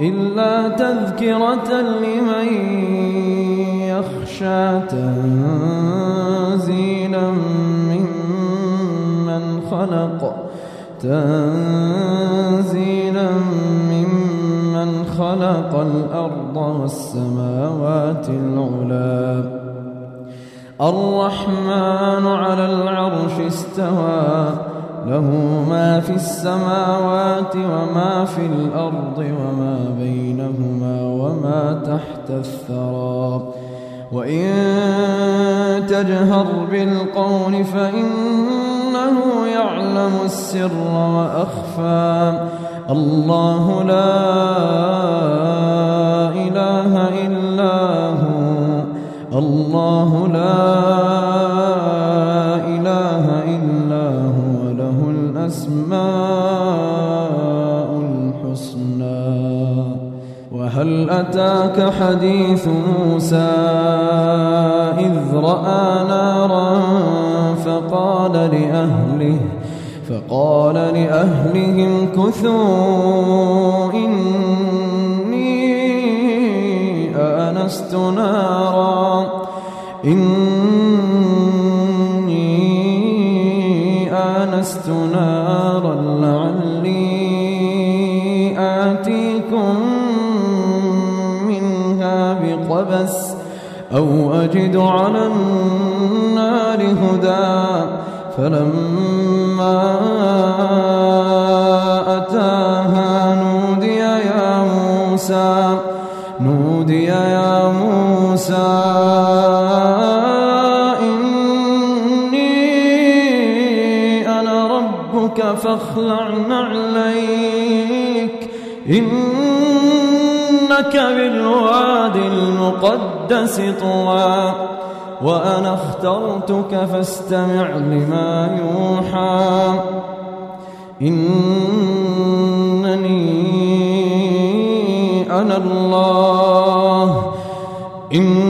إلا تذكرة لمن يخشى تنزيلا ممن خلق تنزيلا ممن خلق الأرض والسماوات العلا. الرحمن على العرش استوى. له ما في السماوات وما في الأرض وما بينهما وما تحت الثرى وإن تجهر بالقول فإنه يعلم السر وأخفى. الله لا إله إلا هو. الله لا إله الأسماء الحسنى؟ وهل أتاك حديث موسى إذ رأى نارا فقال لأهله فقال لأهلهم كثوا إني آنست نارا إني آنست نارا لعلي آتيكم منها بقبس أو أجد على النار هدى فلما أتاها نودي يا موسى نودي يا موسى فاخلع نعليك. إنك بالواد المقدس طوى. وأنا اخترتك فاستمع لما يوحى. إنني أنا الله. إنني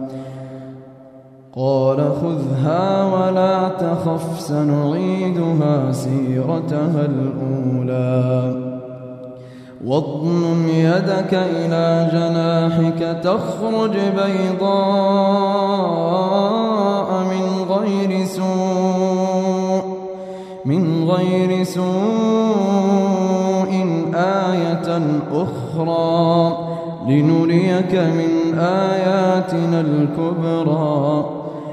قال خذها ولا تخف سنعيدها سيرتها الأولى. واضمم يدك إلى جناحك تخرج بيضاء من غير سوء من غير سوء آية أخرى. لنريك من آياتنا الكبرى.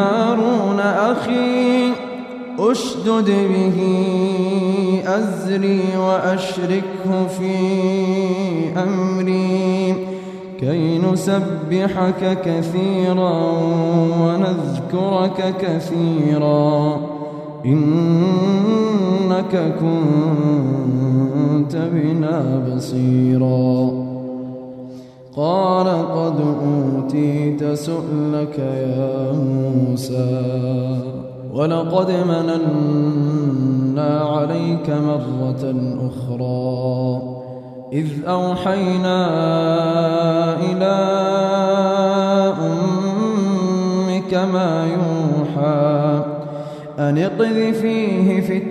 هارون أخي أشدد به أزري وأشركه في أمري كي نسبحك كثيرا ونذكرك كثيرا إنك كنت بنا بصيرا. قال قد أوتيت سؤلك يا موسى ولقد مننا عليك مرة أخرى إذ أوحينا إلى أمك ما يوحى أن اقذفيه في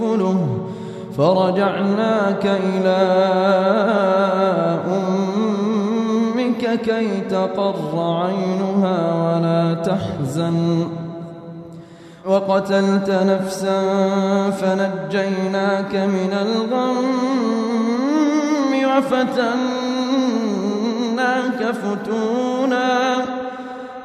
يكفله فرجعناك إلى أمك كي تقر عينها ولا تحزن. وقتلت نفسا فنجيناك من الغم وفتناك فتونا.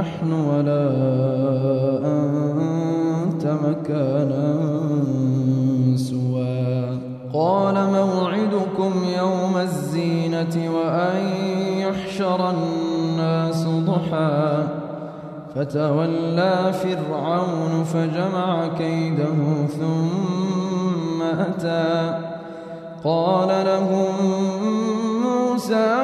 نحن ولا أنت مكانا سوى. قال موعدكم يوم الزينة وأن يحشر الناس ضحى. فتولى فرعون فجمع كيده ثم أتى. قال لهم موسى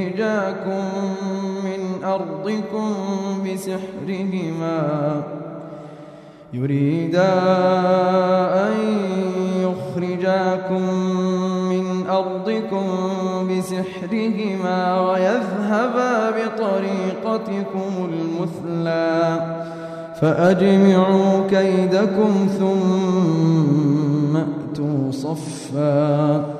يخرجاكم من أرضكم بسحرهما يريدا أن يخرجاكم من أرضكم بسحرهما ويذهبا بطريقتكم المثلى فأجمعوا كيدكم ثم أتوا صفا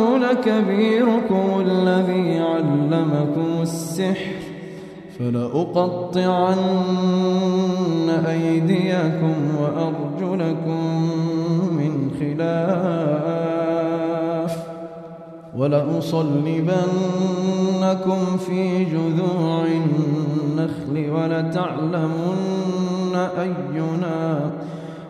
لكبيركم الذي علمكم السحر فلأقطعن أيديكم وأرجلكم من خلاف ولأصلبنكم في جذوع النخل ولتعلمن أينا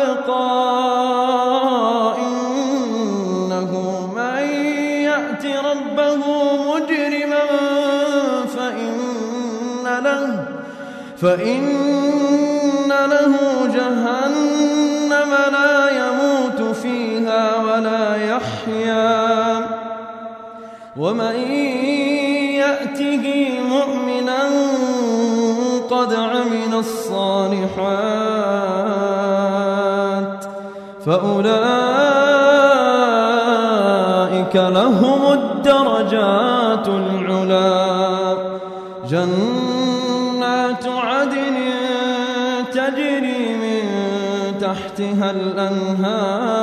وأبقى إنه من يأت ربه مجرما فإن له فإن له جهنم لا يموت فيها ولا يحيا ومن يأته مؤمنا قد عمل الصالحات فأولئك لهم الدرجات العلا. جنات عدن تجري من تحتها الأنهار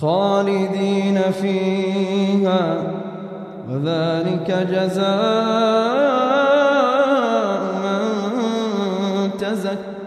خالدين فيها وذلك جزاء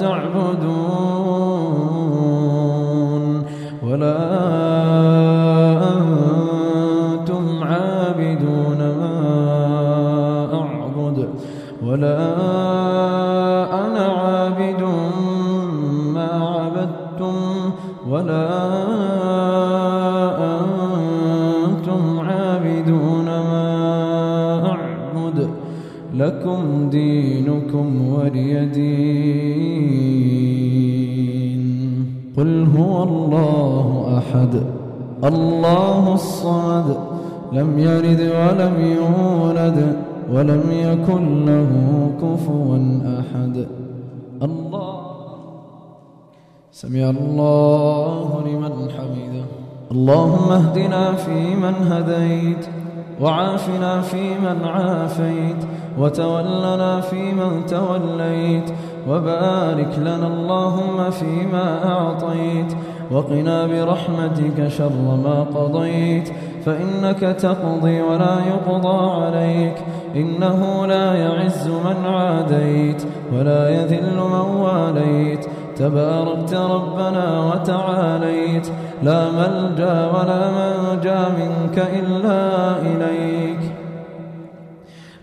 تعبدون ولا أحد. الله الصمد. لم يلد ولم يولد ولم يكن له كفوا أحد. الله. سمع الله لمن حمده. اللهم اهدنا فيمن هديت وعافنا فيمن عافيت وتولنا فيمن توليت وبارك لنا اللهم فيما أعطيت وقنا برحمتك شر ما قضيت فإنك تقضي ولا يقضى عليك إنه لا يعز من عاديت ولا يذل من واليت تباركت ربنا وتعاليت لا ملجأ ولا منجأ منك إلا إليك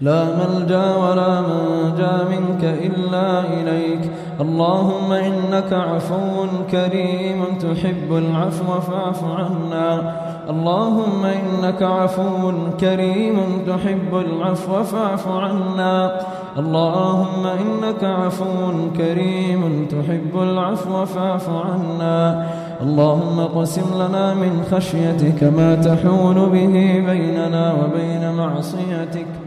لا ملجأ ولا منجأ منك إلا إليك. اللهم إنك عفو كريم تحب العفو فاعف عنا. اللهم إنك عفو كريم تحب العفو فاعف عنا. اللهم إنك عفو كريم تحب العفو فاعف عنا. اللهم قسم لنا من خشيتك ما تحول به بيننا وبين معصيتك.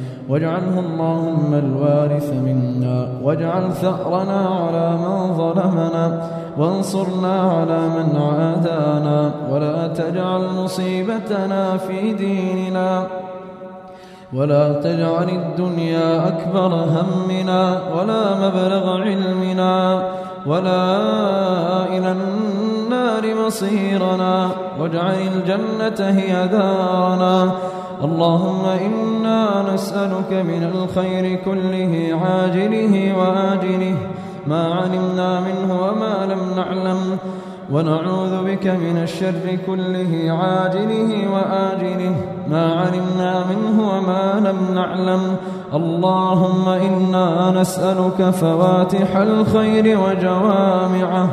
واجعله اللهم الوارث منا. واجعل ثأرنا على من ظلمنا. وانصرنا على من عادانا. ولا تجعل مصيبتنا في ديننا. ولا تجعل الدنيا أكبر همنا. ولا مبلغ علمنا. ولا إلى النار مصيرنا. واجعل الجنة هي دارنا. اللهم إنا نسألك من الخير كله عاجله وآجله. ما علمنا منه وما لم نعلم. ونعوذ بك من الشر كله عاجله وآجله. ما علمنا منه وما لم نعلم. اللهم إنا نسألك فواتح الخير وجوامعه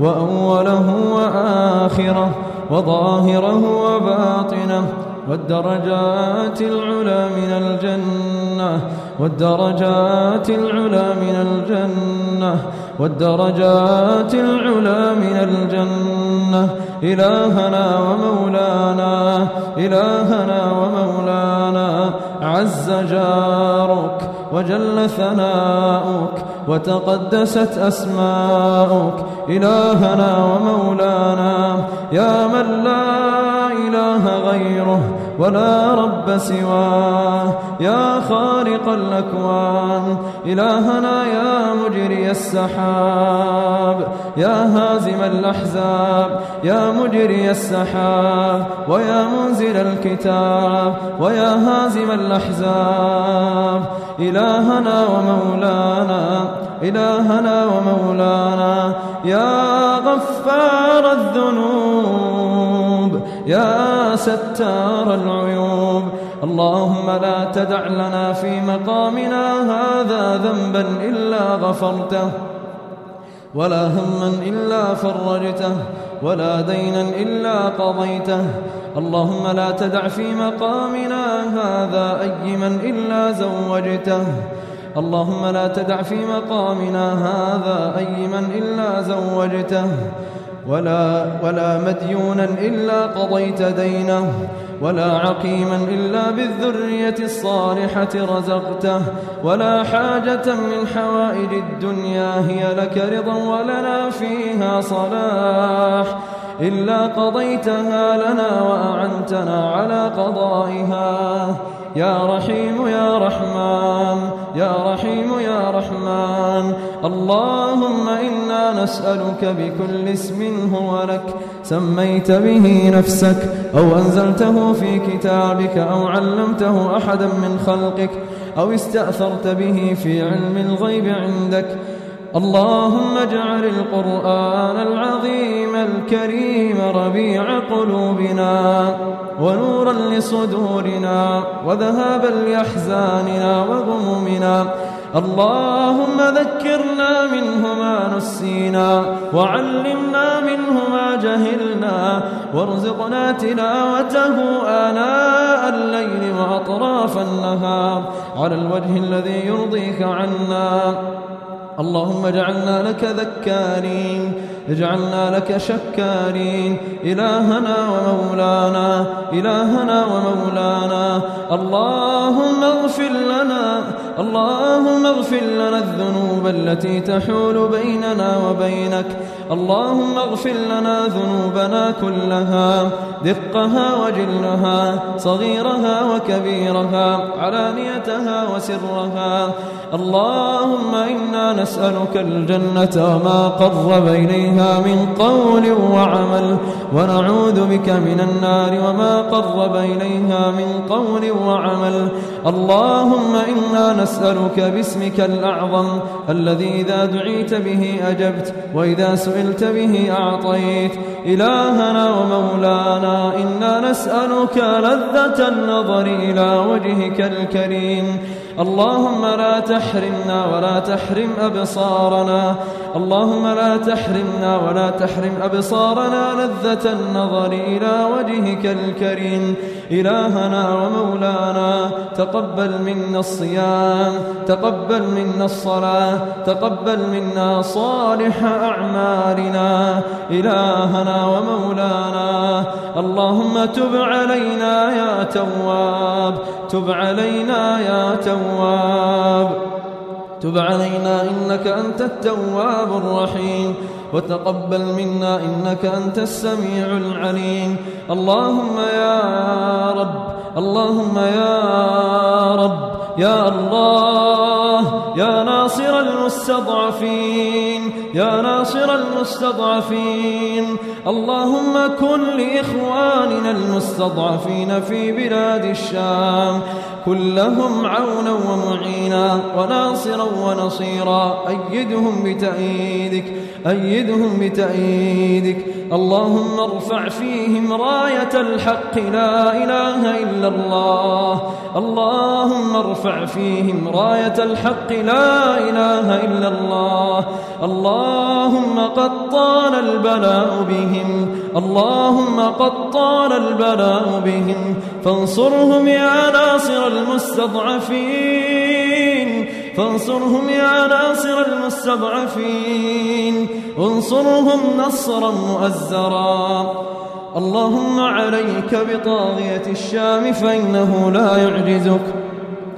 وأوله وآخره وظاهره وباطنه. والدرجات العلى من الجنة والدرجات العلى من الجنة والدرجات العلى من الجنة. إلهنا ومولانا إلهنا ومولانا عز جارك وجل ثناؤك وتقدست أسماؤك. إلهنا ومولانا يا من لا إله غيره ولا رب سواه. يا خالق الأكوان إلهنا يا مجري السحاب. يا هازم الأحزاب يا مجري السحاب. ويا منزل الكتاب ويا هازم الأحزاب. إلهنا ومولانا إلهنا ومولانا. يا غفار الذنوب. يا ستار العيوب. اللهم لا تدع لنا في مقامنا هذا ذنبا إلا غفرته ولا هما إلا فرجته ولا دينا إلا قضيته. اللهم لا تدع في مقامنا هذا أيما إلا زوجته. اللهم لا تدع في مقامنا هذا أيما إلا زوجته. ولا, ولا مديونا إلا قضيت دينه ولا عقيما إلا بالذرية الصالحة رزقته ولا حاجة من حوائج الدنيا هي لك رضا ولنا فيها صلاح. إلا قضيتها لنا وأعنتنا على قضائها. يا رحيم يا رحمن يا رحيم يا رحمن. اللهم إنا نسألك بكل اسم هو لك سميت به نفسك أو أنزلته في كتابك أو علمته أحدا من خلقك أو استأثرت به في علم الغيب عندك. اللهم اجعل القرآن العظيم الكريم ربيع قلوبنا ونورا لصدورنا وذهابا لأحزاننا وغمومنا. اللهم ذكرنا منه ما نسينا وعلمنا منه ما جهلنا وارزقنا تلاوته آناء الليل وأطراف النهار على الوجه الذي يرضيك عنا. اللهم اجعلنا لك ذكارين اجعلنا لك شكارين. إلهنا ومولانا إلهنا ومولانا. اللهم اغفر لنا اللهم اغفر لنا الذنوب التي تحول بيننا وبينك. اللهم اغفر لنا ذنوبنا كلها دقها وجلها صغيرها وكبيرها علانيتها وسرها. اللهم إنا نسألك الجنة وما قرب إليها من قول وعمل ونعوذ بك من النار وما قرب إليها من قول وعمل. اللهم إنا نسألك باسمك الأعظم الذي إذا دعيت به أجبت وإذا سئلت به أعطيت. إلهنا ومولانا إنا نسألك لذة النظر إلى وجهك الكريم. اللهم لا تحرمنا ولا تحرم أبصارنا. اللهم لا تحرمنا ولا تحرم أبصارنا لذة النظر إلى وجهك الكريم. إلهنا ومولانا تقبل منا الصيام تقبل منا الصلاة تقبل منا صالح أعمالنا. إلهنا ومولانا اللهم تب علينا يا تواب تب علينا يا تواب. تب علينا إنك أنت التواب الرحيم. وتقبل منا إنك أنت السميع العليم. اللهم يا رب اللهم يا رب يا الله يا ناصر المستضعفين يا ناصر المستضعفين. اللهم كن لإخواننا المستضعفين في بلاد الشام. كلهم عونا ومعينا وناصرا ونصيرا. أيدهم بتأييدك. أيدهم بتأييدك. اللهم ارفع فيهم راية الحق لا إله إلا الله. اللهم ارفع فيهم راية الحق لا إله إلا الله. اللهم قد طال البلاء بهم. اللهم قد طال البلاء بهم. فانصرهم يا ناصر المستضعفين. فانصرهم يا ناصر المستضعفين. انصرهم نصرا مؤزرا. اللهم عليك بطاغية الشام فإنه لا يعجزك.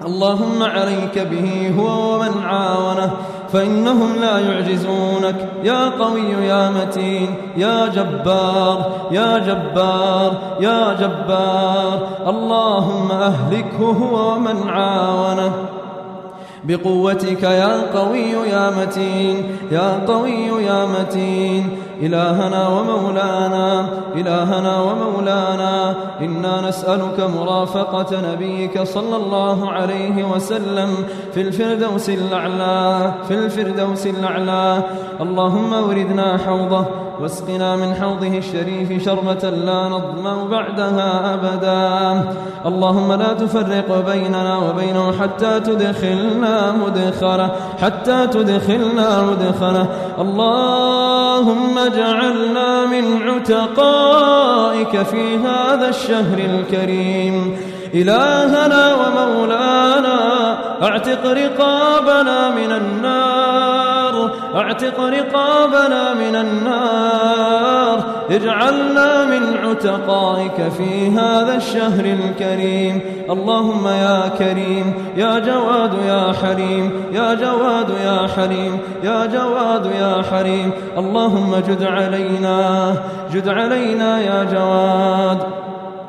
اللهم عليك به هو ومن عاونه فإنهم لا يعجزونك. يا قوي يا متين يا جبار يا جبار يا جبار. اللهم أهلكه هو ومن عاونه. بقوتك يا قوي يا متين يا قوي يا متين. إلهنا ومولانا إلهنا ومولانا. إنا نسألك مرافقة نبيك صلى الله عليه وسلم في الفردوس الأعلى في الفردوس الأعلى. اللهم وردنا حوضه واسقنا من حوضه الشريف شربة لا نظمأ بعدها أبدا. اللهم لا تفرق بيننا وبينه حتى تدخلنا مدخله حتى تدخلنا مدخله اللهم اجعلنا من عتقائك في هذا الشهر الكريم. إلهنا ومولانا أعتق رقابنا من النار. أعتق رقابنا من النار. اجعلنا من عتقائك في هذا الشهر الكريم. اللهم يا كريم يا جواد يا حليم يا جواد يا حليم يا جواد يا حليم اللهم جد علينا جد علينا يا جواد.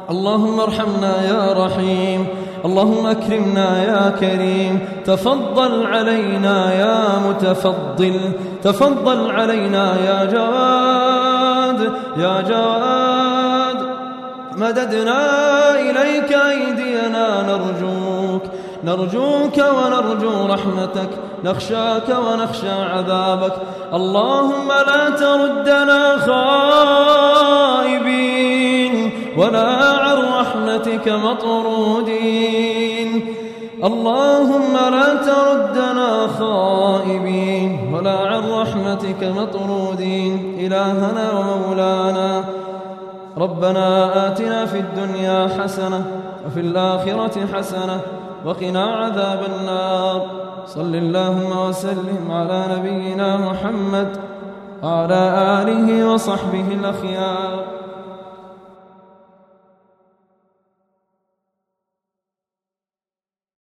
اللهم ارحمنا يا رحيم. اللهم اكرمنا يا كريم. تفضل علينا يا متفضل. تفضل علينا يا جواد. يا جواد مددنا إليك أيدينا. نرجوك نرجوك ونرجو رحمتك. نخشاك ونخشى عذابك. اللهم لا تردنا خائبين ولا رحمتك مطرودين. اللهم لا تردنا خائبين ولا عن رحمتك مطرودين. إلهنا ومولانا. ربنا آتنا في الدنيا حسنة وفي الآخرة حسنة وقنا عذاب النار. صل اللهم وسلم على نبينا محمد وعلى آله وصحبه الأخيار.